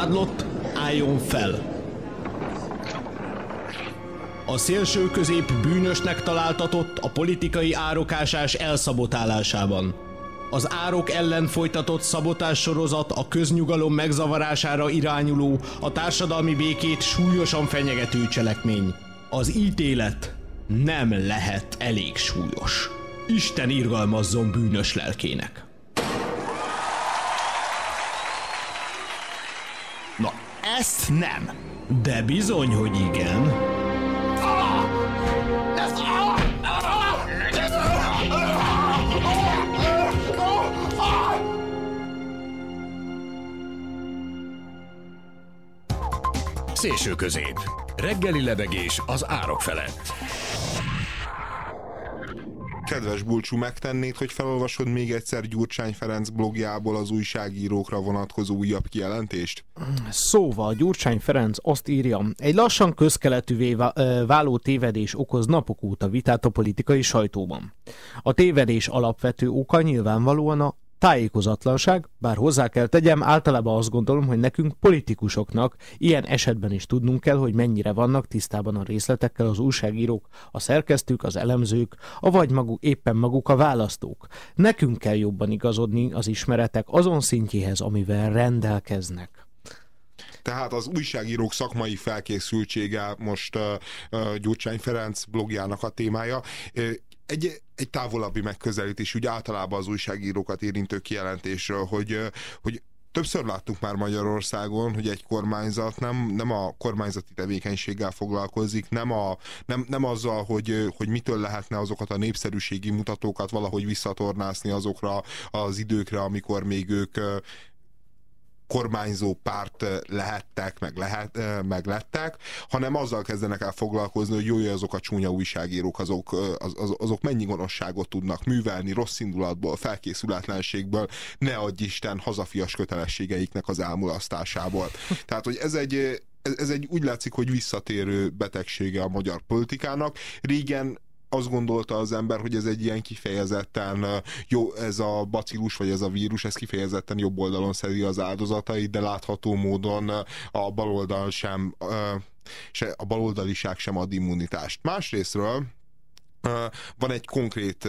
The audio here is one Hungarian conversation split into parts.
vádlott álljon fel. A szélső közép bűnösnek találtatott a politikai árokásás elszabotálásában. Az árok ellen folytatott szabotás sorozat a köznyugalom megzavarására irányuló, a társadalmi békét súlyosan fenyegető cselekmény. Az ítélet nem lehet elég súlyos. Isten irgalmazzon bűnös lelkének. Ezt nem. De bizony, hogy igen. Szélső közép. Reggeli lebegés az árok felett. Kedves Bulcsú, megtennéd, hogy felolvasod még egyszer Gyurcsány Ferenc blogjából az újságírókra vonatkozó újabb kijelentést? Szóval Gyurcsány Ferenc azt írja, egy lassan közkeletűvé váló tévedés okoz napok óta vitát a politikai sajtóban. A tévedés alapvető oka nyilvánvalóan a Tájékozatlanság, bár hozzá kell tegyem, általában azt gondolom, hogy nekünk politikusoknak ilyen esetben is tudnunk kell, hogy mennyire vannak tisztában a részletekkel az újságírók, a szerkesztők, az elemzők, a vagy maguk, éppen maguk a választók. Nekünk kell jobban igazodni az ismeretek azon szintjéhez, amivel rendelkeznek. Tehát az újságírók szakmai felkészültsége most Gyurcsány Ferenc blogjának a témája. Egy, egy távolabbi megközelítés, úgy általában az újságírókat érintő kijelentésről, hogy, hogy többször láttuk már Magyarországon, hogy egy kormányzat nem, nem a kormányzati tevékenységgel foglalkozik, nem, a, nem, nem azzal, hogy, hogy mitől lehetne azokat a népszerűségi mutatókat valahogy visszatornászni azokra az időkre, amikor még ők kormányzó párt lehettek, meg, lehet, meg lettek, hanem azzal kezdenek el foglalkozni, hogy jó, azok a csúnya újságírók, azok, az, az, azok mennyi gonoszságot tudnak művelni, rossz indulatból, felkészületlenségből, ne adj Isten hazafias kötelességeiknek az elmulasztásából. Tehát, hogy ez egy, ez, ez egy úgy látszik, hogy visszatérő betegsége a magyar politikának. Régen azt gondolta az ember, hogy ez egy ilyen kifejezetten jó, ez a bacillus, vagy ez a vírus, ez kifejezetten jobb oldalon szedi az áldozatait, de látható módon a baloldal sem, se, a baloldaliság sem ad immunitást. Másrésztről van egy konkrét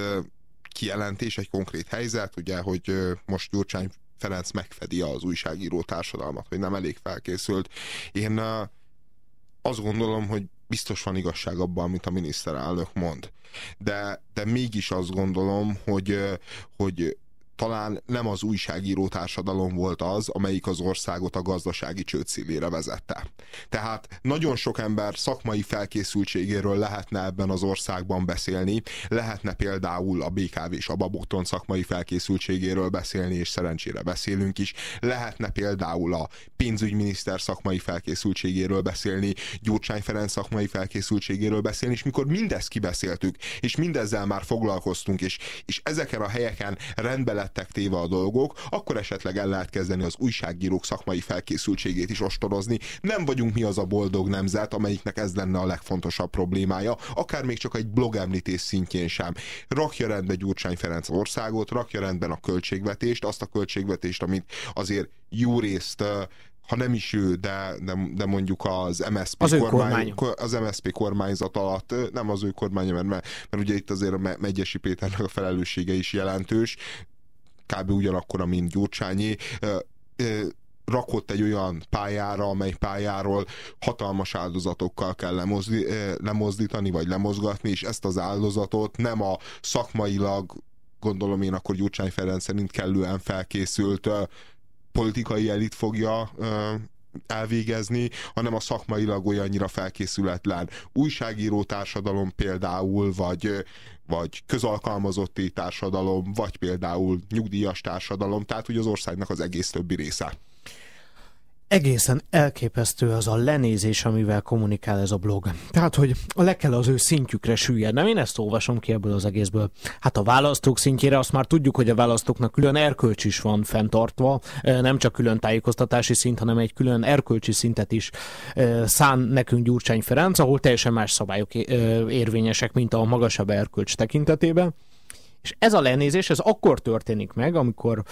kijelentés, egy konkrét helyzet, ugye, hogy most Gyurcsány Ferenc megfedi az újságíró társadalmat, hogy nem elég felkészült. Én azt gondolom, hogy biztos van igazság abban, amit a miniszterelnök mond. De, de mégis azt gondolom, hogy, hogy talán nem az újságíró társadalom volt az, amelyik az országot a gazdasági csőd szívére vezette. Tehát nagyon sok ember szakmai felkészültségéről lehetne ebben az országban beszélni, lehetne például a BKV és a Babokton szakmai felkészültségéről beszélni, és szerencsére beszélünk is, lehetne például a pénzügyminiszter szakmai felkészültségéről beszélni, Gyurcsány Ferenc szakmai felkészültségéről beszélni, és mikor mindezt kibeszéltük, és mindezzel már foglalkoztunk, és, és ezeken a helyeken rendbe lettek téve a dolgok, akkor esetleg el lehet kezdeni az újságírók szakmai felkészültségét is ostorozni. Nem vagyunk mi az a boldog nemzet, amelyiknek ez lenne a legfontosabb problémája, akár még csak egy blog említés szintjén sem. Rakja rendbe Gyurcsány Ferenc országot, rakja rendben a költségvetést, azt a költségvetést, amit azért jó részt ha nem is ő, de, de, de mondjuk az MSZP, az, kormány, az MSZP kormányzat alatt, nem az ő kormánya, mert, mert, ugye itt azért a Megyesi Péternek a felelőssége is jelentős, kb. ugyanakkor, mint Gyurcsányi, rakott egy olyan pályára, amely pályáról hatalmas áldozatokkal kell lemozdi, lemozdítani, vagy lemozgatni, és ezt az áldozatot nem a szakmailag, gondolom én akkor Gyurcsány Ferenc szerint kellően felkészült politikai elit fogja elvégezni, hanem a szakmailag olyannyira felkészületlen újságíró társadalom például, vagy, vagy közalkalmazotti társadalom, vagy például nyugdíjas társadalom, tehát hogy az országnak az egész többi része. Egészen elképesztő az a lenézés, amivel kommunikál ez a blog. Tehát, hogy le kell az ő szintjükre süllyednem. Én ezt olvasom ki ebből az egészből. Hát a választók szintjére azt már tudjuk, hogy a választóknak külön erkölcs is van fenntartva, nem csak külön tájékoztatási szint, hanem egy külön erkölcsi szintet is szán nekünk Gyurcsány Ferenc, ahol teljesen más szabályok érvényesek, mint a magasabb erkölcs tekintetében És ez a lenézés, ez akkor történik meg, amikor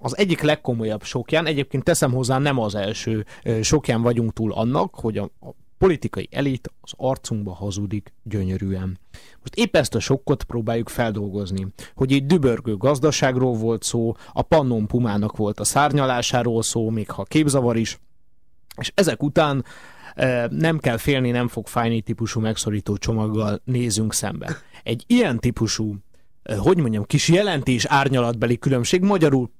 az egyik legkomolyabb sokján, egyébként teszem hozzá, nem az első sokján vagyunk túl annak, hogy a, a politikai elit az arcunkba hazudik gyönyörűen. Most épp ezt a sokkot próbáljuk feldolgozni, hogy egy dübörgő gazdaságról volt szó, a Pannon Pumának volt a szárnyalásáról szó, még ha képzavar is, és ezek után nem kell félni, nem fog fájni típusú megszorító csomaggal nézünk szembe. Egy ilyen típusú, hogy mondjam, kis jelentés árnyalatbeli különbség magyarul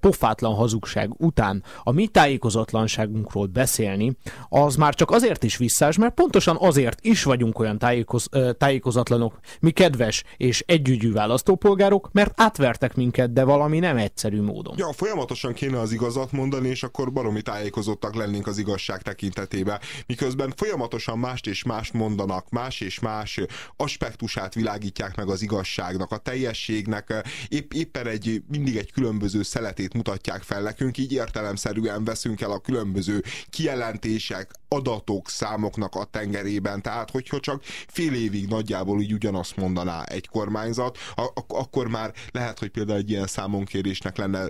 pofátlan hazugság után a mi tájékozatlanságunkról beszélni, az már csak azért is visszás, mert pontosan azért is vagyunk olyan tájékoz, tájékozatlanok, mi kedves és együgyű választópolgárok, mert átvertek minket, de valami nem egyszerű módon. Ja, folyamatosan kéne az igazat mondani, és akkor baromi tájékozottak lennénk az igazság tekintetében, miközben folyamatosan mást és mást mondanak, más és más aspektusát világítják meg az igazságnak, a teljességnek, épp, éppen egy, mindig egy különböző szeletét mutatják fel nekünk, így értelemszerűen veszünk el a különböző kijelentések, adatok, számoknak a tengerében. Tehát, hogyha csak fél évig nagyjából úgy ugyanazt mondaná egy kormányzat, akkor már lehet, hogy például egy ilyen számonkérésnek lenne,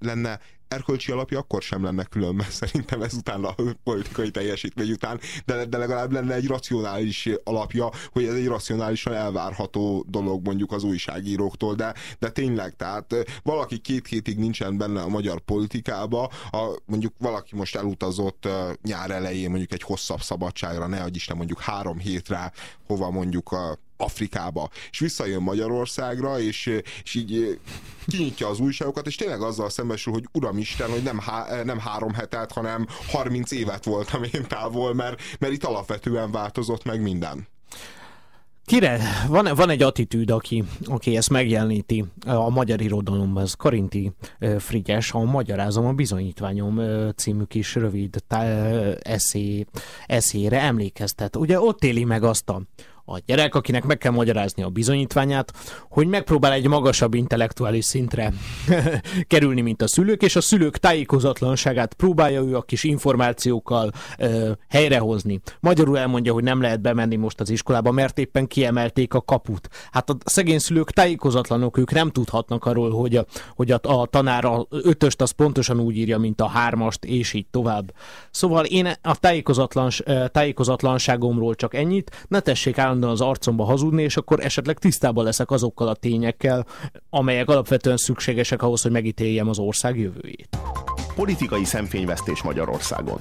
lenne erkölcsi alapja akkor sem lenne külön, mert szerintem ezután a politikai teljesítmény után, de, de legalább lenne egy racionális alapja, hogy ez egy racionálisan elvárható dolog mondjuk az újságíróktól, de, de tényleg, tehát valaki két hétig nincsen benne a magyar politikába, a, mondjuk valaki most elutazott nyár elején mondjuk egy hosszabb szabadságra, ne adj Isten mondjuk három hétre, hova mondjuk a Afrikába, és visszajön Magyarországra, és, és így kinyitja az újságokat, és tényleg azzal szembesül, hogy uramisten, hogy nem, há, nem három hetet, hanem 30 évet voltam én távol, mert, mert itt alapvetően változott meg minden. Kire? Van, van egy attitűd, aki, aki ezt megjeleníti a magyar irodalomban, ez Karinti Frigyes, a Magyarázom a bizonyítványom című kis rövid eszé, eszére emlékeztet. Ugye ott éli meg azt a, a gyerek, akinek meg kell magyarázni a bizonyítványát, hogy megpróbál egy magasabb intellektuális szintre kerülni, mint a szülők, és a szülők tájékozatlanságát próbálja ő a kis információkkal ö, helyrehozni. Magyarul elmondja, hogy nem lehet bemenni most az iskolába, mert éppen kiemelték a kaput. Hát a szegény szülők tájékozatlanok, ők nem tudhatnak arról, hogy a, hogy a, a tanár a ötöst az pontosan úgy írja, mint a hármast, és így tovább. Szóval én a tájékozatlans, tájékozatlanságomról csak ennyit, ne tessék állandóan állandóan az arcomba hazudni, és akkor esetleg tisztában leszek azokkal a tényekkel, amelyek alapvetően szükségesek ahhoz, hogy megítéljem az ország jövőjét. Politikai szemfényvesztés Magyarországon.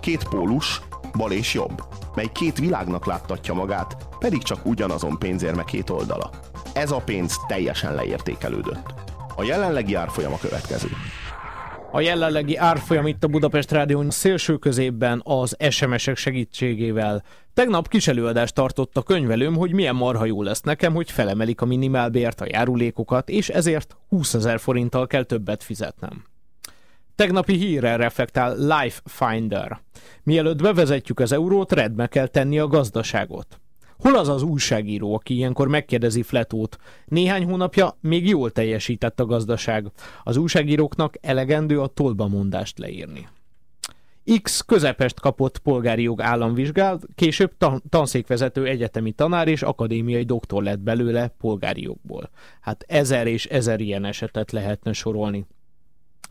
Két pólus, bal és jobb, mely két világnak láttatja magát, pedig csak ugyanazon pénzérme két oldala. Ez a pénz teljesen leértékelődött. A jelenlegi árfolyam a következő. A jelenlegi árfolyam itt a Budapest Rádión szélső középben az SMS-ek segítségével. Tegnap kis előadást tartott a könyvelőm, hogy milyen marha jó lesz nekem, hogy felemelik a minimálbért, a járulékokat, és ezért 20 ezer forinttal kell többet fizetnem. Tegnapi hírre reflektál Life Finder. Mielőtt bevezetjük az eurót, redbe kell tenni a gazdaságot. Hol az az újságíró, aki ilyenkor megkérdezi Fletót? Néhány hónapja még jól teljesített a gazdaság. Az újságíróknak elegendő a tolba mondást leírni. X közepest kapott polgári jog államvizsgál, később tan- tanszékvezető egyetemi tanár és akadémiai doktor lett belőle polgári jogból. Hát ezer és ezer ilyen esetet lehetne sorolni.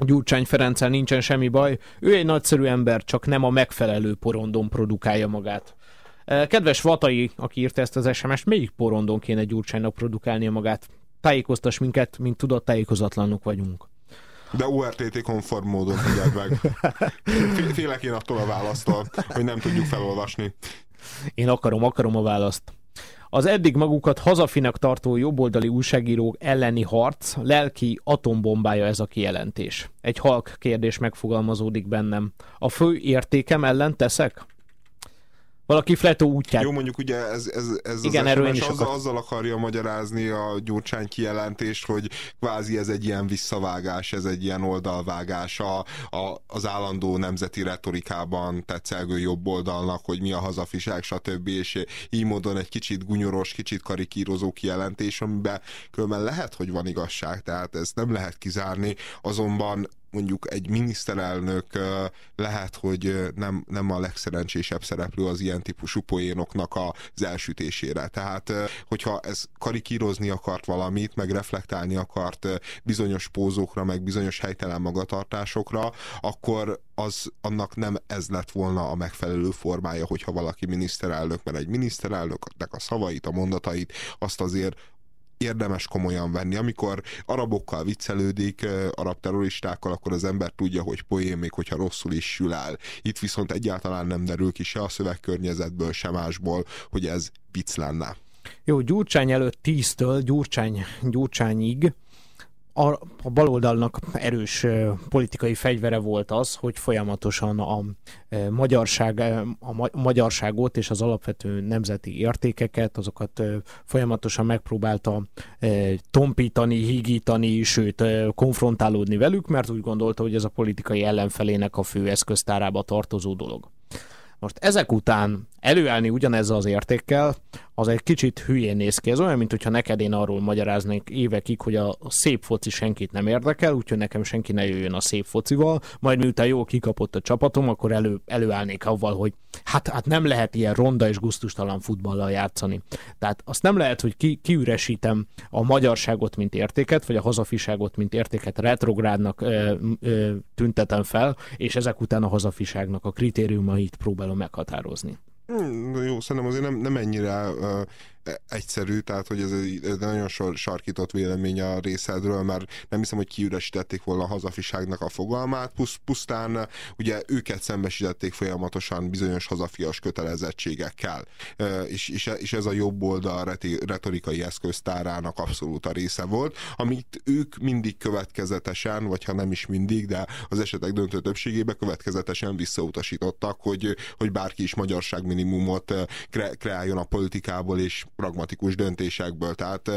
Gyurcsány Ferenccel nincsen semmi baj, ő egy nagyszerű ember, csak nem a megfelelő porondon produkálja magát. Kedves Vatai, aki írta ezt az SMS-t, melyik porondon kéne Gyurcsánynak produkálnia magát? Tájékoztas minket, mint tudott tájékozatlanok vagyunk. De URTT konform módon tudják meg. Félek én attól a választól, hogy nem tudjuk felolvasni. Én akarom, akarom a választ. Az eddig magukat hazafinak tartó jobboldali újságírók elleni harc lelki atombombája ez a kijelentés. Egy halk kérdés megfogalmazódik bennem. A fő értékem ellen teszek? Valaki Fletó útját. Jó, mondjuk ugye ez, ez, ez Igen, az erről is azzal, azzal akarja magyarázni a Gyurcsány kijelentést, hogy kvázi ez egy ilyen visszavágás, ez egy ilyen oldalvágás a, a, az állandó nemzeti retorikában tetszelgő jobb oldalnak, hogy mi a hazafiság, stb. És így módon egy kicsit gunyoros, kicsit karikírozó kijelentés, amiben különben lehet, hogy van igazság, tehát ezt nem lehet kizárni, azonban mondjuk egy miniszterelnök lehet, hogy nem, nem a legszerencsésebb szereplő az ilyen típusú poénoknak az elsütésére. Tehát, hogyha ez karikírozni akart valamit, meg reflektálni akart bizonyos pózókra, meg bizonyos helytelen magatartásokra, akkor az annak nem ez lett volna a megfelelő formája, hogyha valaki miniszterelnök, mert egy miniszterelnöknek a szavait, a mondatait, azt azért érdemes komolyan venni. Amikor arabokkal viccelődik, arab terroristákkal, akkor az ember tudja, hogy poén, még hogyha rosszul is sül el. Itt viszont egyáltalán nem derül ki se a szövegkörnyezetből, se másból, hogy ez vicc lenne. Jó, Gyurcsány előtt 10-től Gyurcsány, Gyurcsányig a, a baloldalnak erős politikai fegyvere volt az, hogy folyamatosan a magyarság, a magyarságot és az alapvető nemzeti értékeket, azokat folyamatosan megpróbálta tompítani, hígítani, sőt konfrontálódni velük, mert úgy gondolta, hogy ez a politikai ellenfelének a fő eszköztárába tartozó dolog. Most ezek után előállni ugyanezzel az értékkel, az egy kicsit hülyén néz ki. Ez olyan, mint hogyha neked én arról magyaráznék évekig, hogy a szép foci senkit nem érdekel, úgyhogy nekem senki ne jöjjön a szép focival, majd miután jól kikapott a csapatom, akkor elő, előállnék avval, hogy hát, hát nem lehet ilyen ronda és guztustalan futballal játszani. Tehát azt nem lehet, hogy ki, kiüresítem a magyarságot, mint értéket, vagy a hazafiságot, mint értéket retrográdnak ö, ö, tüntetem fel, és ezek után a hazafiságnak a kritériumait próbálom meghatározni. Hmm, jó, szerintem azért nem, nem ennyire uh, egyszerű, tehát hogy ez egy, nagyon sor, sarkított vélemény a részedről, mert nem hiszem, hogy kiüresítették volna a hazafiságnak a fogalmát, Pusz, pusztán ugye őket szembesítették folyamatosan bizonyos hazafias kötelezettségekkel, és, és, és ez a jobb oldal retorikai eszköztárának abszolút a része volt, amit ők mindig következetesen, vagy ha nem is mindig, de az esetek döntő többségében következetesen visszautasítottak, hogy, hogy bárki is magyarság minimumot kre, kreáljon a politikából, és pragmatikus döntésekből. Tehát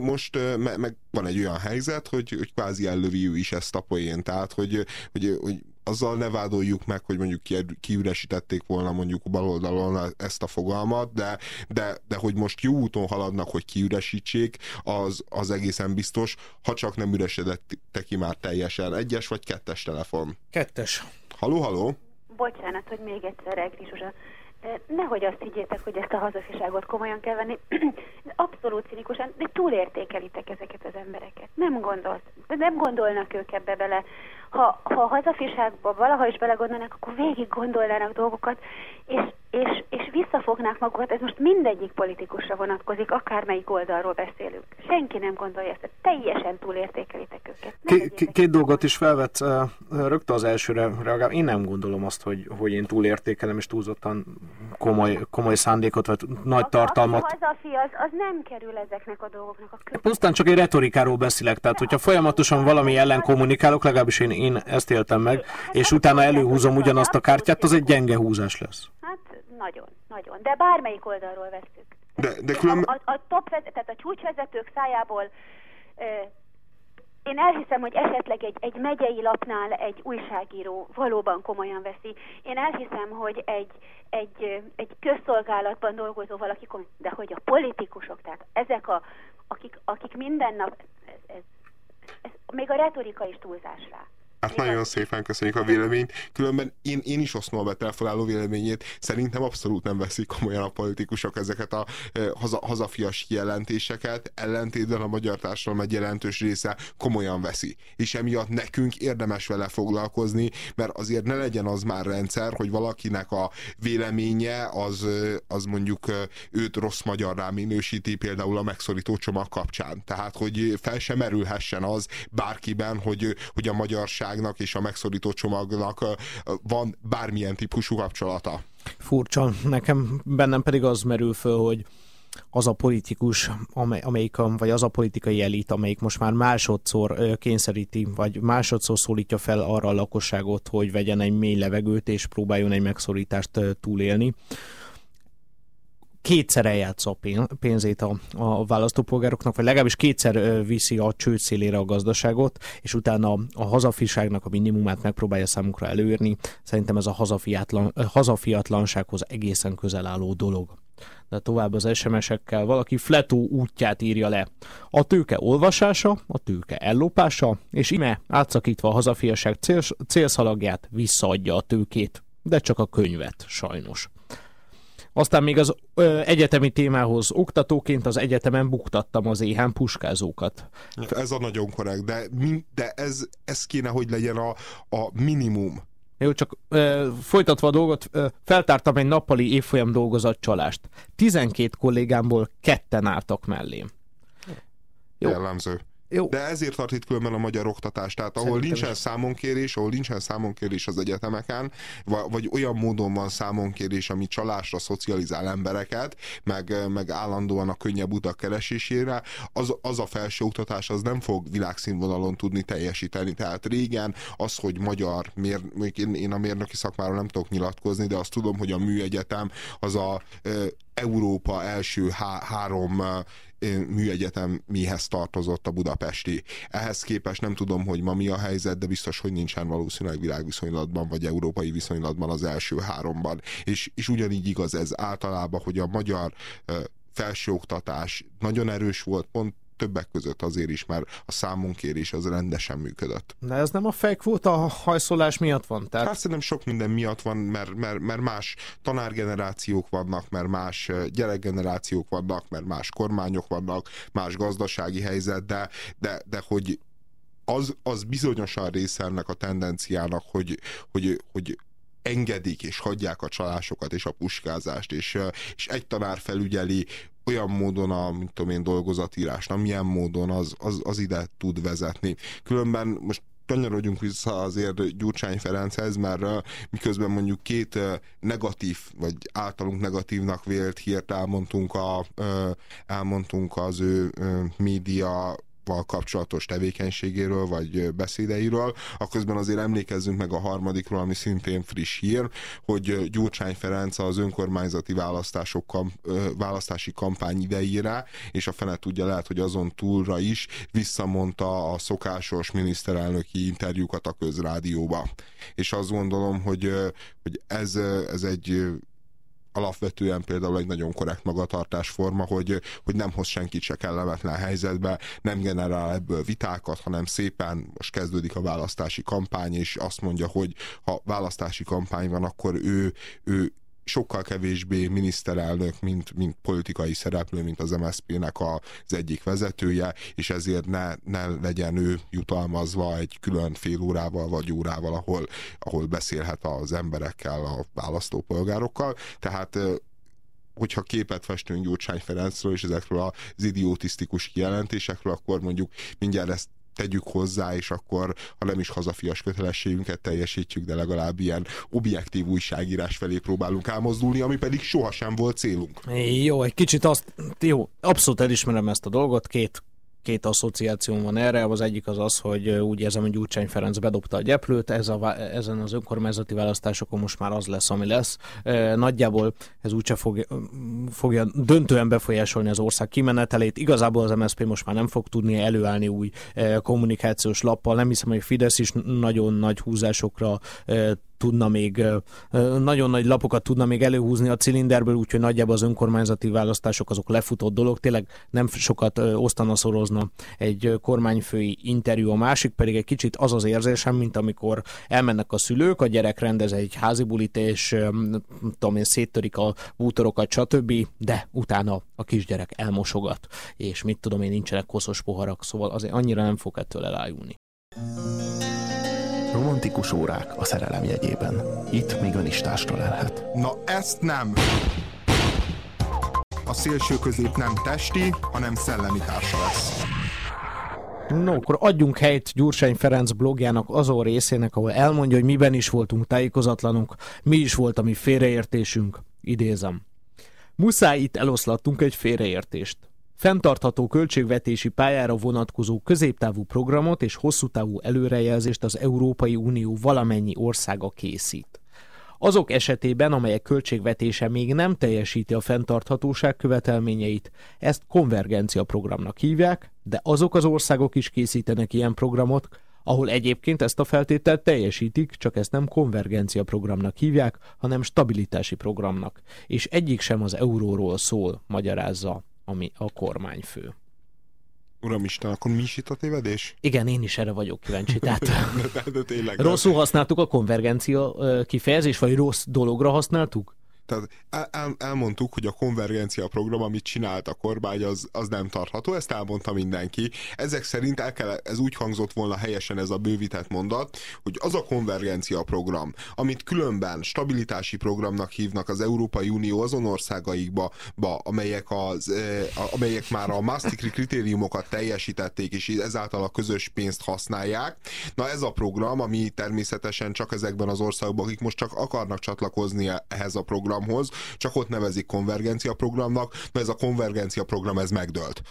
most meg van egy olyan helyzet, hogy, hogy kvázi ellövi ő is ezt a poén, tehát hogy, hogy, hogy azzal ne vádoljuk meg, hogy mondjuk kiüresítették volna mondjuk a baloldalon ezt a fogalmat, de, de, de hogy most jó úton haladnak, hogy kiüresítsék, az, az egészen biztos, ha csak nem üresedett ki már teljesen. Egyes vagy kettes telefon? Kettes. Haló, haló? Bocsánat, hogy még egyszer, Egri Zsuzsa. Nehogy azt higgyétek, hogy ezt a hazafiságot komolyan kell venni. Abszolút cinikusan, de túlértékelitek ezeket az embereket. Nem gondolt, nem gondolnak ők ebbe bele. Ha, ha a hazafiságba valaha is belegondolnak, akkor végig gondolnának dolgokat, és, és, és visszafognák magukat. Ez most mindegyik politikusra vonatkozik, akármelyik oldalról beszélünk. Senki nem gondolja ezt, teljesen túlértékelitek őket. K- két dolgot is felvett rögtön az elsőre reagál. Én nem gondolom azt, hogy, hogy én túlértékelem és túlzottan komoly, komoly szándékot, vagy nagy a, tartalmat. A hazafi az, az nem kerül ezeknek a dolgoknak a. Pusztán csak egy retorikáról beszélek, tehát hogyha folyamatosan valami ellen kommunikálok, legalábbis én, én ezt éltem meg, és utána előhúzom ugyanazt a kártyát, az egy gyenge húzás lesz. Hát nagyon, nagyon. De bármelyik oldalról veszük. De, de különben... A, a, top, tehát a csúcsvezetők szájából én elhiszem, hogy esetleg egy, egy megyei lapnál egy újságíró valóban komolyan veszi. Én elhiszem, hogy egy, egy, egy közszolgálatban dolgozó valaki de hogy a politikusok, tehát ezek a, akik, akik minden nap, ez, ez, ez, még a retorika is túlzás rá. Hát nagyon szépen köszönjük a véleményt. Különben én, én is osztom a betelfelálló véleményét. Szerintem abszolút nem veszik komolyan a politikusok ezeket a e, haza, hazafias jelentéseket. Ellentétben a magyar társadalom egy jelentős része komolyan veszi. És emiatt nekünk érdemes vele foglalkozni, mert azért ne legyen az már rendszer, hogy valakinek a véleménye az, az mondjuk őt rossz magyarrá minősíti például a megszorító csomag kapcsán. Tehát, hogy fel sem merülhessen az bárkiben, hogy, hogy a magyarság válságnak és a megszorító csomagnak van bármilyen típusú kapcsolata. Furcsa. Nekem bennem pedig az merül föl, hogy az a politikus, amely, amelyik, vagy az a politikai elit, amelyik most már másodszor kényszeríti, vagy másodszor szólítja fel arra a lakosságot, hogy vegyen egy mély levegőt, és próbáljon egy megszorítást túlélni kétszer eljátsza a pénzét a, a választópolgároknak, vagy legalábbis kétszer viszi a csőd szélére a gazdaságot, és utána a hazafiságnak a minimumát megpróbálja számukra előírni. Szerintem ez a hazafiatlan, hazafiatlansághoz egészen közel álló dolog. de tovább az SMS-ekkel valaki Fletó útját írja le. A tőke olvasása, a tőke ellopása, és ime átszakítva a hazafiasság céls, célszalagját visszaadja a tőkét, de csak a könyvet, sajnos. Aztán még az ö, egyetemi témához oktatóként az egyetemen buktattam az éhen puskázókat. Ez a nagyon korrekt, de, de ez, ez kéne, hogy legyen a, a minimum. Jó, csak ö, folytatva a dolgot, ö, feltártam egy nappali évfolyam dolgozat csalást. 12 kollégámból ketten álltak mellém. Jó. Jellemző. Jó. De ezért tart itt különben a magyar oktatás. Tehát ahol Szerintem nincsen is. számonkérés, ahol nincsen számonkérés az egyetemeken, vagy olyan módon van számonkérés, ami csalásra szocializál embereket, meg, meg állandóan a könnyebb utak keresésére, az, az a felsőoktatás az nem fog világszínvonalon tudni teljesíteni. Tehát régen az, hogy magyar, mér, én, én a mérnöki szakmáról nem tudok nyilatkozni, de azt tudom, hogy a műegyetem az a Európa első há- három műegyetemihez tartozott a budapesti. Ehhez képest nem tudom, hogy ma mi a helyzet, de biztos, hogy nincsen valószínűleg világviszonylatban, vagy európai viszonylatban az első háromban. És, és ugyanígy igaz ez általában, hogy a magyar felsőoktatás nagyon erős volt, pont többek között azért is, mert a számunkérés az rendesen működött. De ez nem a fejkvóta hajszolás miatt van? Tehát... Hát szerintem sok minden miatt van, mert, mert, mert más tanárgenerációk vannak, mert más gyerekgenerációk vannak, mert más kormányok vannak, más gazdasági helyzet, de, de, de hogy az, az bizonyosan része ennek a tendenciának, hogy, hogy, hogy engedik és hagyják a csalásokat és a puskázást, és, és egy tanár felügyeli olyan módon a, mint tudom én, dolgozatírás, milyen módon az, az, az ide tud vezetni. Különben most kanyarodjunk vissza azért Gyurcsány Ferenchez, mert miközben mondjuk két negatív, vagy általunk negatívnak vélt hírt elmondtunk, a, elmondtunk az ő média kapcsolatos tevékenységéről, vagy beszédeiről, akközben azért emlékezzünk meg a harmadikról, ami szintén friss hír, hogy Gyurcsány Ferenc az önkormányzati választások, választási kampány idejére, és a fene tudja lehet, hogy azon túlra is visszamondta a szokásos miniszterelnöki interjúkat a közrádióba. És azt gondolom, hogy, hogy ez, ez egy alapvetően például egy nagyon korrekt magatartásforma, hogy, hogy nem hoz senkit se kellemetlen helyzetbe, nem generál ebből vitákat, hanem szépen most kezdődik a választási kampány, és azt mondja, hogy ha választási kampány van, akkor ő, ő sokkal kevésbé miniszterelnök, mint, mint politikai szereplő, mint az MSZP-nek az egyik vezetője, és ezért ne, ne legyen ő jutalmazva egy külön fél órával vagy órával, ahol, ahol beszélhet az emberekkel, a választópolgárokkal. Tehát hogyha képet festünk Gyurcsány Ferencről és ezekről az idiotisztikus kijelentésekről, akkor mondjuk mindjárt ezt tegyük hozzá, és akkor, ha nem is hazafias kötelességünket teljesítjük, de legalább ilyen objektív újságírás felé próbálunk elmozdulni, ami pedig sohasem volt célunk. Jó, egy kicsit azt, jó, abszolút elismerem ezt a dolgot, két két asszociáció van erre, az egyik az az, hogy úgy érzem, hogy Gyurcsány Ferenc bedobta a gyeplőt, ez a, ezen az önkormányzati választásokon most már az lesz, ami lesz. Nagyjából ez úgyse fogja, fogja döntően befolyásolni az ország kimenetelét. Igazából az MSZP most már nem fog tudni előállni új kommunikációs lappal. Nem hiszem, hogy Fidesz is nagyon nagy húzásokra tudna még, nagyon nagy lapokat tudna még előhúzni a cilinderből, úgyhogy nagyjából az önkormányzati választások azok lefutott dolog. Tényleg nem sokat osztana szorozna egy kormányfői interjú, a másik pedig egy kicsit az az érzésem, mint amikor elmennek a szülők, a gyerek rendez egy házi bulit, és tudom én, széttörik a bútorokat, stb., de utána a kisgyerek elmosogat, és mit tudom én, nincsenek koszos poharak, szóval azért annyira nem fog ettől elájulni. Romantikus órák a szerelem jegyében. Itt még ön is társra lelhet. Na ezt nem! A szélső közép nem testi, hanem szellemi társa lesz. No, akkor adjunk helyt Gyurcsány Ferenc blogjának azon részének, ahol elmondja, hogy miben is voltunk tájékozatlanunk, mi is volt a mi félreértésünk. Idézem. Muszáj itt eloszlattunk egy félreértést fenntartható költségvetési pályára vonatkozó középtávú programot és hosszútávú előrejelzést az Európai Unió valamennyi országa készít. Azok esetében, amelyek költségvetése még nem teljesíti a fenntarthatóság követelményeit, ezt konvergencia programnak hívják, de azok az országok is készítenek ilyen programot, ahol egyébként ezt a feltételt teljesítik, csak ezt nem konvergencia programnak hívják, hanem stabilitási programnak. És egyik sem az euróról szól, magyarázza ami a kormányfő. Uramisten, akkor mi is itt a tévedés? Igen, én is erre vagyok kíváncsi. Tehát de, de, de tényleg. rosszul használtuk a konvergencia kifejezést, vagy rossz dologra használtuk? Tehát el, el, elmondtuk, hogy a konvergencia program, amit csinált a kormány, az, az nem tartható, ezt elmondta mindenki. Ezek szerint el kell, ez úgy hangzott volna helyesen ez a bővített mondat, hogy az a konvergencia program, amit különben stabilitási programnak hívnak az Európai Unió azon országaikba, ba, amelyek, az, eh, amelyek már a Maastrichti kritériumokat teljesítették, és ezáltal a közös pénzt használják. Na ez a program, ami természetesen csak ezekben az országokban, akik most csak akarnak csatlakozni ehhez a program programhoz, csak ott nevezik konvergencia programnak, mert ez a konvergencia program ez megdőlt.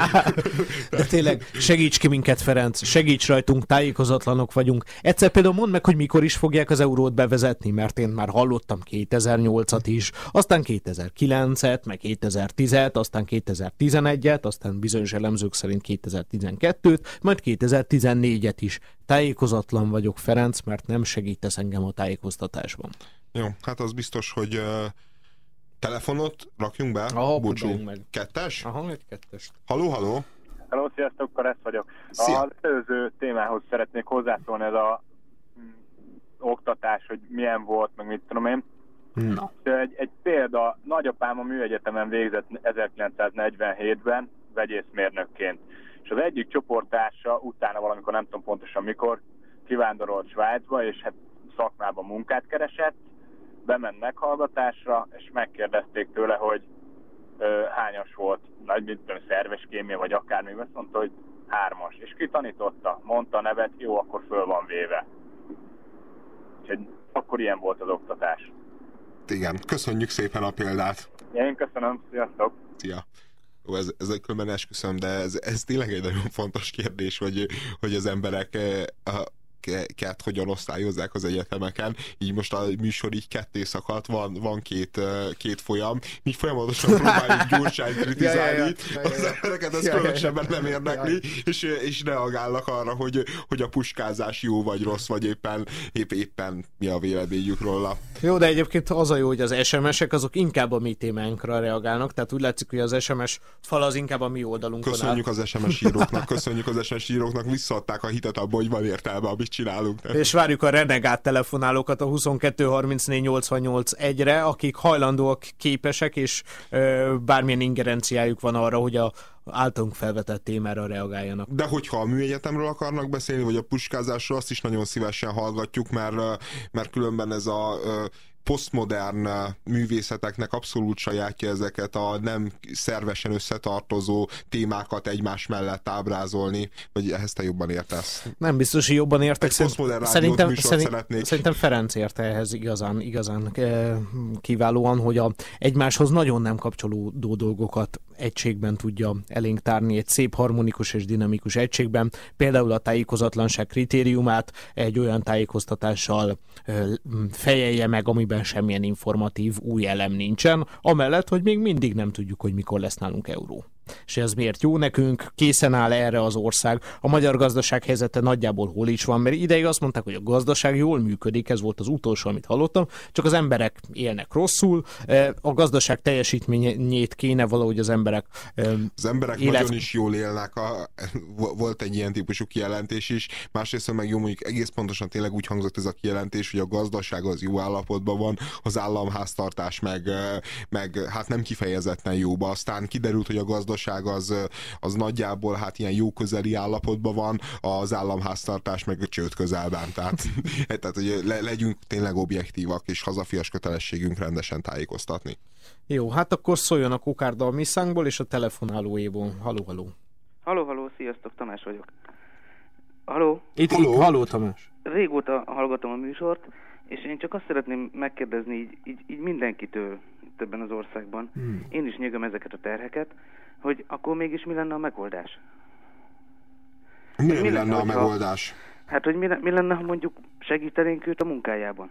De tényleg, segíts ki minket, Ferenc, segíts rajtunk, tájékozatlanok vagyunk. Egyszer például mondd meg, hogy mikor is fogják az eurót bevezetni, mert én már hallottam 2008-at is, aztán 2009-et, meg 2010-et, aztán 2011-et, aztán bizonyos elemzők szerint 2012-t, majd 2014-et is. Tájékozatlan vagyok, Ferenc, mert nem segítesz engem a tájékoztatásban. Jó, hát az biztos, hogy uh, telefonot rakjunk be. Aha, Bocsi. meg. Kettes? Aha, egy kettest. Haló, haló. Haló, sziasztok, Karesz vagyok. Szia. Az előző témához szeretnék hozzászólni, ez a mm, oktatás, hogy milyen volt, meg mit tudom én. Na. Egy, egy példa, nagyapám a műegyetemen végzett 1947-ben vegyészmérnökként. És az egyik csoporttársa utána valamikor, nem tudom pontosan mikor, kivándorolt Svájcba, és hát szakmában munkát keresett, bement meghallgatásra, és megkérdezték tőle, hogy ö, hányas volt, nagy, mint tudom, szerves kémia, vagy akármi, azt mondta, hogy hármas. És ki tanította? Mondta a nevet, jó, akkor föl van véve. Úgyhogy akkor ilyen volt az oktatás. Igen, köszönjük szépen a példát. Én köszönöm, sziasztok! Szia! Ó, ez, ez különben esküszöm, de ez, ez tényleg egy nagyon fontos kérdés, hogy, hogy az emberek eh, a, ket hogyan osztályozzák az egyetemeken. Így most a műsor így ketté szakadt, van, van két, két folyam. Mi folyamatosan próbáljuk Gyurcsányt kritizálni, az embereket ez különösebben nem érdekli, és, és reagálnak arra, hogy, hogy a puskázás jó vagy rossz, vagy éppen, épp, éppen mi a véleményük róla. Jó, de egyébként az a jó, hogy az SMS-ek azok inkább a mi témánkra reagálnak, tehát úgy látszik, hogy az SMS fal az inkább a mi oldalunkon Köszönjük áll. az SMS íróknak, köszönjük az SMS íróknak, visszaadták a hitet abba, hogy van értelme, amit csinálunk. És várjuk a renegát telefonálókat a 22 34 88 1-re, akik hajlandóak, képesek, és ö, bármilyen ingerenciájuk van arra, hogy a általunk felvetett témára reagáljanak. De hogyha a műegyetemről akarnak beszélni, vagy a puskázásról, azt is nagyon szívesen hallgatjuk, mert, mert különben ez a posztmodern művészeteknek abszolút sajátja ezeket a nem szervesen összetartozó témákat egymás mellett ábrázolni, vagy ehhez te jobban értesz? Nem biztos, hogy jobban értek. Egy posztmodern szerintem, szerint, szeretnék. Szerintem Ferenc érte ehhez igazán, igazán kiválóan, hogy a egymáshoz nagyon nem kapcsolódó dolgokat egységben tudja elénk tárni, egy szép harmonikus és dinamikus egységben. Például a tájékozatlanság kritériumát egy olyan tájékoztatással fejelje meg, amiben semmilyen informatív új elem nincsen, amellett, hogy még mindig nem tudjuk, hogy mikor lesz nálunk euró és ez miért jó nekünk, készen áll erre az ország. A magyar gazdaság helyzete nagyjából hol is van, mert ideig azt mondták, hogy a gazdaság jól működik, ez volt az utolsó, amit hallottam, csak az emberek élnek rosszul, e, a gazdaság teljesítményét kéne valahogy az emberek e, Az emberek élet... nagyon is jól élnek, a, volt egy ilyen típusú kijelentés is, másrészt meg jó, mondjuk egész pontosan tényleg úgy hangzott ez a kijelentés, hogy a gazdaság az jó állapotban van, az államháztartás meg, e, meg hát nem kifejezetten jóba, aztán kiderült, hogy a gazdaság gazdaság az, az nagyjából hát ilyen jó közeli állapotban van, az államháztartás meg a csőd közelben. Tehát, tehát hogy le, legyünk tényleg objektívak, és hazafias kötelességünk rendesen tájékoztatni. Jó, hát akkor szóljon a kokárda a misszánkból és a telefonálóéból. Haló, haló. Haló, haló, sziasztok, Tamás vagyok. Haló? Itt, haló, itt, haló Tamás. Régóta hallgatom a műsort, és én csak azt szeretném megkérdezni így, így, így mindenkitől ebben az országban. Hmm. Én is nyögöm ezeket a terheket, hogy akkor mégis mi lenne a megoldás? Mi, mi, lenne, lenne a megoldás? Hát, hogy mi, mi lenne, ha mondjuk segítenénk őt a munkájában?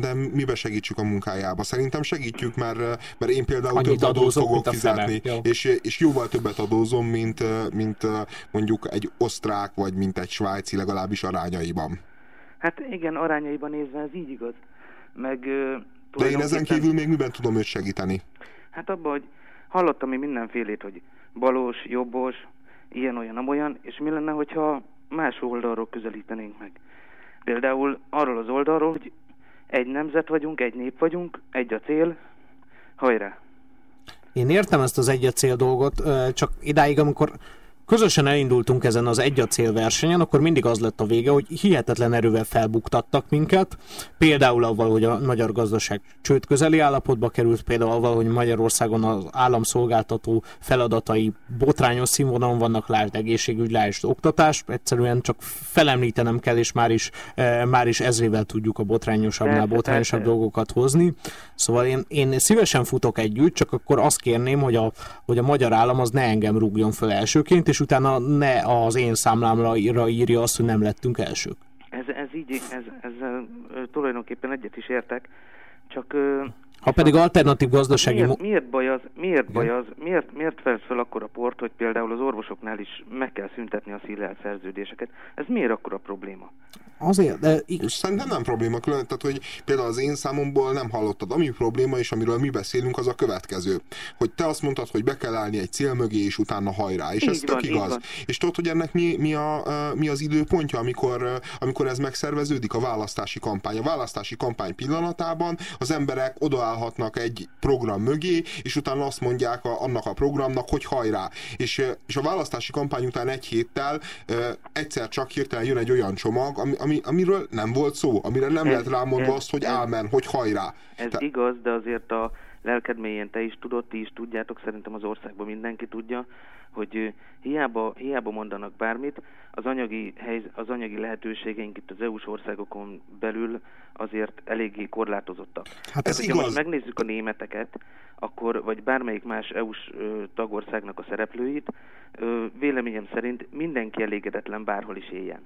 de mibe segítsük a munkájába? Szerintem segítjük, mert, mert én például Annyit több adót fogok fizetni, Jó. és, és jóval többet adózom, mint, mint mondjuk egy osztrák, vagy mint egy svájci, legalábbis arányaiban. Hát igen, arányaiban nézve ez így igaz. Meg De én ezen kívül még miben tudom őt segíteni? Hát abban, hogy hallottam én mindenfélét, hogy balos, jobbos, ilyen, olyan, amolyan, és mi lenne, hogyha más oldalról közelítenénk meg. Például arról az oldalról, hogy egy nemzet vagyunk, egy nép vagyunk, egy a cél, hajrá! Én értem ezt az egy a cél dolgot, csak idáig, amikor közösen elindultunk ezen az egy a cél versenyen, akkor mindig az lett a vége, hogy hihetetlen erővel felbuktattak minket, például avval, hogy a magyar gazdaság csőd közeli állapotba került, például avval, hogy Magyarországon az államszolgáltató feladatai botrányos színvonalon vannak, lásd egészségügy, lásd oktatás, egyszerűen csak felemlítenem kell, és már is, e, már is ezrével tudjuk a botrányosabbnál botrányosabb dolgokat hozni. Szóval én, én szívesen futok együtt, csak akkor azt kérném, hogy a, hogy a magyar állam az ne engem rúgjon föl elsőként, és utána ne az én számlámra írja azt, hogy nem lettünk elsők. Ez, ez így, ez, ö, tulajdonképpen egyet is értek, csak... Ha pedig alternatív gazdasági... miért, miért baj az, miért baj az, miért, miért vesz fel akkor a port, hogy például az orvosoknál is meg kell szüntetni a színlelt szerződéseket? Ez miért akkor a probléma? Azért, de szerintem nem probléma külön, tehát hogy például az én számomból nem hallottad. Ami probléma, és amiről mi beszélünk, az a következő. Hogy te azt mondtad, hogy be kell állni egy cél mögé, és utána hajrá. És Így ez van, tök igaz. van. És tudod, hogy ennek mi, mi, a, mi az időpontja, amikor, amikor ez megszerveződik, a választási kampány. A választási kampány pillanatában az emberek odaállhatnak egy program mögé, és utána azt mondják a, annak a programnak, hogy hajrá. És, és a választási kampány után egy héttel ö, egyszer csak hirtelen jön egy olyan csomag, ami, ami, amiről nem volt szó, amire nem Ez- lehet rámondva ez- azt, hogy ámen, hogy hajrá. Ez Te- igaz, de azért a lelked mélyén te is tudod, ti is tudjátok, szerintem az országban mindenki tudja, hogy hiába, hiába mondanak bármit, az anyagi, helyz, az anyagi lehetőségeink itt az EU-s országokon belül azért eléggé korlátozottak. Hát ez Ha igaz. most megnézzük a németeket, akkor, vagy bármelyik más EU-s tagországnak a szereplőit, ö, véleményem szerint mindenki elégedetlen bárhol is éljen.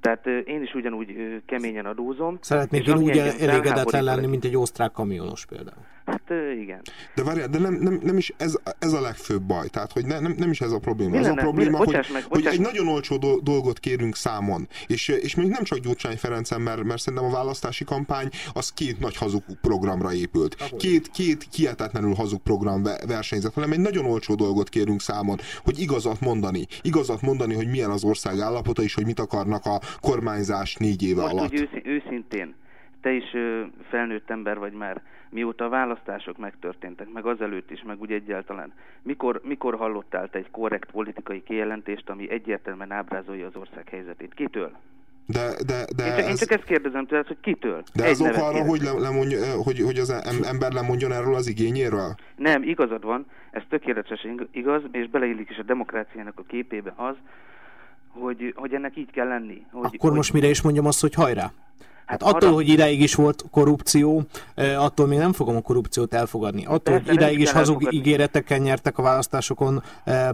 Tehát én is ugyanúgy keményen adózom. szeretnék én úgy elégedetlen lenni, mint egy osztrák kamionos például. Hát igen. De várjál, de nem, nem, nem is ez, ez a legfőbb baj. Tehát, hogy ne, nem, nem is ez a probléma. Mi az lenne- a probléma, mi- hogy, meg, hogy egy nagyon olcsó do- dolgot kérünk számon. És, és még nem csak Gyurcsány Ferencen, mert, mert szerintem a választási kampány az két nagy hazug programra épült. Két, két hihetetlenül hazug program ve- versenyzett, hanem egy nagyon olcsó dolgot kérünk számon, hogy igazat mondani. Igazat mondani, hogy milyen az ország állapota, és hogy mit akarnak a kormányzás négy éve Most alatt. úgy őszi, őszintén, te is ö, felnőtt ember vagy már, mióta a választások megtörténtek, meg azelőtt is, meg úgy egyáltalán. Mikor, mikor hallottál te egy korrekt politikai kijelentést, ami egyértelműen ábrázolja az ország helyzetét? Kitől? De, de, de, Én csak, én ez, csak ezt kérdezem tőled, hogy kitől? de ez ok arra, hogy, le, lemondj, hogy, hogy az em- ember lemondjon erről az igényéről? Nem, igazad van, ez tökéletesen igaz, és beleillik is a demokráciának a képébe az, hogy, hogy ennek így kell lenni. Hogy, Akkor hogy, most mire is mondjam azt, hogy hajrá? Hát arra- attól, hogy ideig is volt korrupció, attól még nem fogom a korrupciót elfogadni. Attól, Persze, hogy ideig is hazug elfogadni. ígéreteken nyertek a választásokon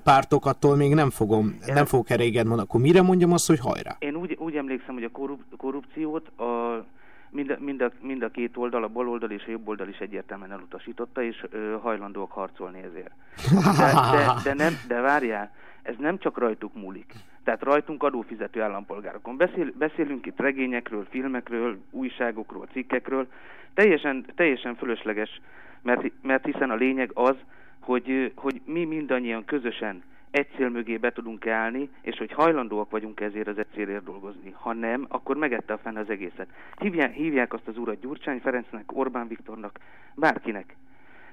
pártok, attól még nem fogom, nem fogok erre igen mondani. Akkor mire mondjam azt, hogy hajrá? Én úgy, úgy emlékszem, hogy a korrup, korrupciót a, mind, a, mind, a, mind a két oldal, a bal oldal és a jobb oldal is egyértelműen elutasította, és ö, hajlandóak harcolni ezért. De, de, de, nem, de várjál, ez nem csak rajtuk múlik. Tehát rajtunk adófizető állampolgárokon. Beszél, beszélünk itt regényekről, filmekről, újságokról, cikkekről. Teljesen, teljesen fölösleges, mert, mert hiszen a lényeg az, hogy, hogy mi mindannyian közösen egy cél mögé be tudunk állni, és hogy hajlandóak vagyunk ezért az egy célért dolgozni. Ha nem, akkor megette a fenn az egészet. Hívják, hívják azt az urat Gyurcsány Ferencnek, Orbán Viktornak, bárkinek.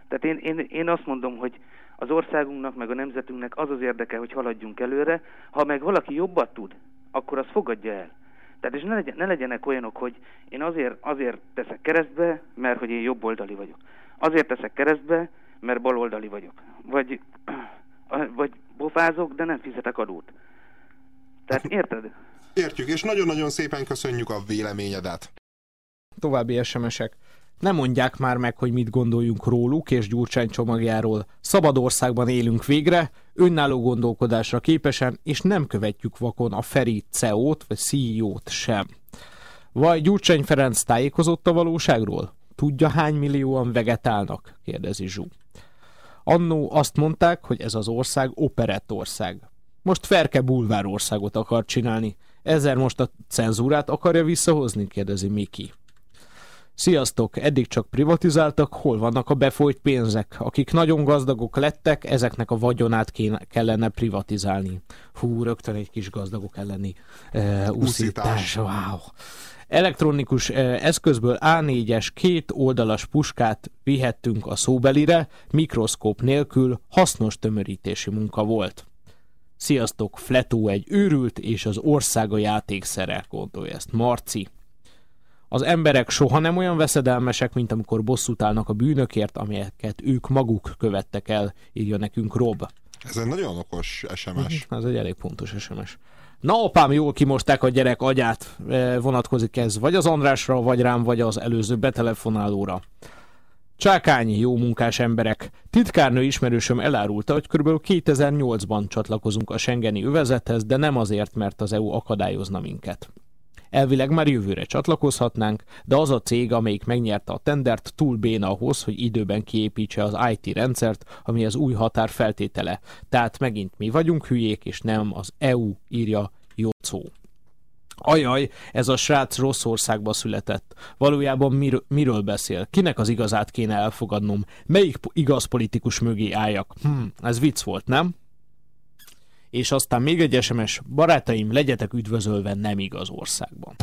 Tehát én, én, én azt mondom, hogy az országunknak, meg a nemzetünknek az az érdeke, hogy haladjunk előre. Ha meg valaki jobbat tud, akkor az fogadja el. Tehát és ne, legyen, ne legyenek olyanok, hogy én azért, azért teszek keresztbe, mert hogy én jobboldali vagyok. Azért teszek keresztbe, mert baloldali vagyok. Vagy, vagy pofázok, de nem fizetek adót. Tehát érted? Értjük, és nagyon-nagyon szépen köszönjük a véleményedet. További SMS-ek. Ne mondják már meg, hogy mit gondoljunk róluk és Gyurcsány csomagjáról. Szabad országban élünk végre, önálló gondolkodásra képesen, és nem követjük vakon a Feri CEO-t vagy CEO-t sem. Vagy Gyurcsány Ferenc tájékozott a valóságról? Tudja, hány millióan vegetálnak? kérdezi Zsú. Annó azt mondták, hogy ez az ország operett ország. Most Ferke bulvár országot akar csinálni. Ezer most a cenzúrát akarja visszahozni? kérdezi Miki. Sziasztok! Eddig csak privatizáltak, hol vannak a befolyt pénzek? Akik nagyon gazdagok lettek, ezeknek a vagyonát kéne, kellene privatizálni. Hú, rögtön egy kis gazdagok elleni uh, úszítás. Wow. Elektronikus uh, eszközből A4-es két oldalas puskát vihettünk a szóbelire, mikroszkóp nélkül hasznos tömörítési munka volt. Sziasztok, Fletó egy őrült, és az ország a játékszere, gondolja ezt Marci. Az emberek soha nem olyan veszedelmesek, mint amikor bosszút állnak a bűnökért, amelyeket ők maguk követtek el, írja nekünk Rob. Ez egy nagyon okos SMS. Ez egy elég pontos SMS. Na apám, jól kimosták a gyerek agyát, e, vonatkozik ez vagy az Andrásra, vagy rám, vagy az előző betelefonálóra. Csákányi, jó munkás emberek. Titkárnő ismerősöm elárulta, hogy kb. 2008-ban csatlakozunk a Schengeni övezethez, de nem azért, mert az EU akadályozna minket. Elvileg már jövőre csatlakozhatnánk, de az a cég, amelyik megnyerte a tendert, túl béna ahhoz, hogy időben kiépítse az IT rendszert, ami az új határ feltétele. Tehát megint mi vagyunk hülyék, és nem az EU, írja Jocó. Ajaj, ez a srác rossz országba született. Valójában mir- miről beszél? Kinek az igazát kéne elfogadnom? Melyik igaz politikus mögé álljak? Hm, ez vicc volt, nem? És aztán még egy SMS, barátaim, legyetek üdvözölve nem igaz országban.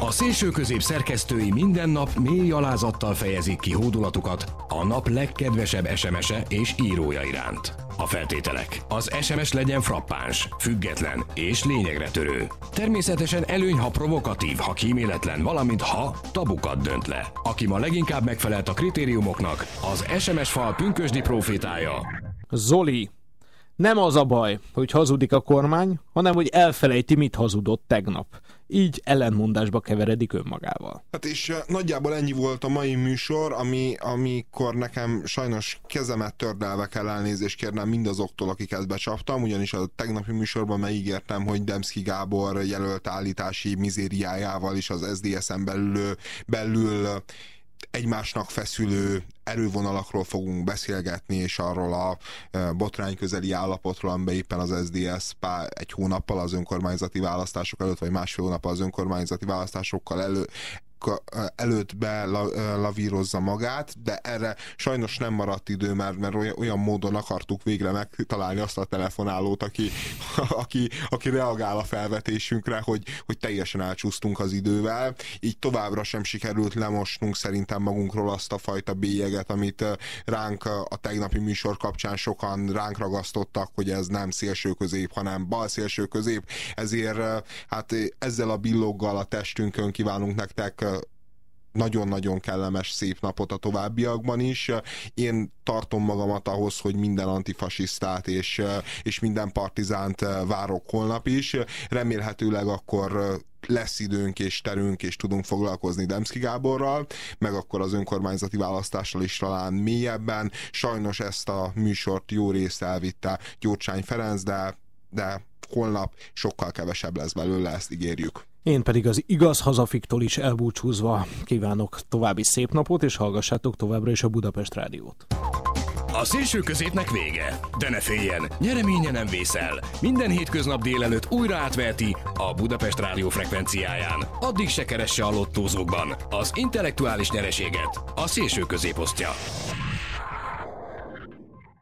A szélső közép szerkesztői minden nap mély alázattal fejezik ki hódulatukat a nap legkedvesebb SMS-e és írója iránt. A feltételek. Az SMS legyen frappáns, független és lényegre törő. Természetesen előny, ha provokatív, ha kíméletlen, valamint ha tabukat dönt le. Aki ma leginkább megfelelt a kritériumoknak, az SMS fal pünkösdi profétája. Zoli, nem az a baj, hogy hazudik a kormány, hanem hogy elfelejti, mit hazudott tegnap. Így ellenmondásba keveredik önmagával. Hát és nagyjából ennyi volt a mai műsor, ami, amikor nekem sajnos kezemet tördelve kell elnézést kérnem mindazoktól, akiket becsaptam, ugyanis a tegnapi műsorban megígértem, hogy Demszki Gábor jelölt állítási mizériájával is az SZDSZ-en belül, belül egymásnak feszülő erővonalakról fogunk beszélgetni, és arról a e, botrány közeli állapotról, amiben éppen az SDS egy hónappal az önkormányzati választások előtt, vagy másfél hónappal az önkormányzati választásokkal elő, előtt belavírozza magát, de erre sajnos nem maradt idő, mert, mert olyan, olyan módon akartuk végre megtalálni azt a telefonálót, aki, aki, aki reagál a felvetésünkre, hogy, hogy teljesen elcsúsztunk az idővel. Így továbbra sem sikerült lemosnunk szerintem magunkról azt a fajta bélyeget, amit ránk a tegnapi műsor kapcsán sokan ránk ragasztottak, hogy ez nem szélső közép, hanem bal szélső közép. Ezért hát ezzel a billoggal a testünkön kívánunk nektek nagyon-nagyon kellemes, szép napot a továbbiakban is. Én tartom magamat ahhoz, hogy minden antifasisztát és, és minden partizánt várok holnap is. Remélhetőleg akkor lesz időnk és terünk, és tudunk foglalkozni Demszki Gáborral, meg akkor az önkormányzati választással is talán mélyebben. Sajnos ezt a műsort jó részt elvitte Gyurcsány Ferenc, de, de holnap sokkal kevesebb lesz belőle, ezt ígérjük. Én pedig az igaz hazafiktól is elbúcsúzva kívánok további szép napot, és hallgassátok továbbra is a Budapest Rádiót. A szélső középnek vége, de ne féljen, nyereménye nem vészel. Minden hétköznap délelőtt újra átverti a Budapest rádió frekvenciáján. Addig se keresse a lottózókban az intellektuális nyereséget, a szélső középosztja.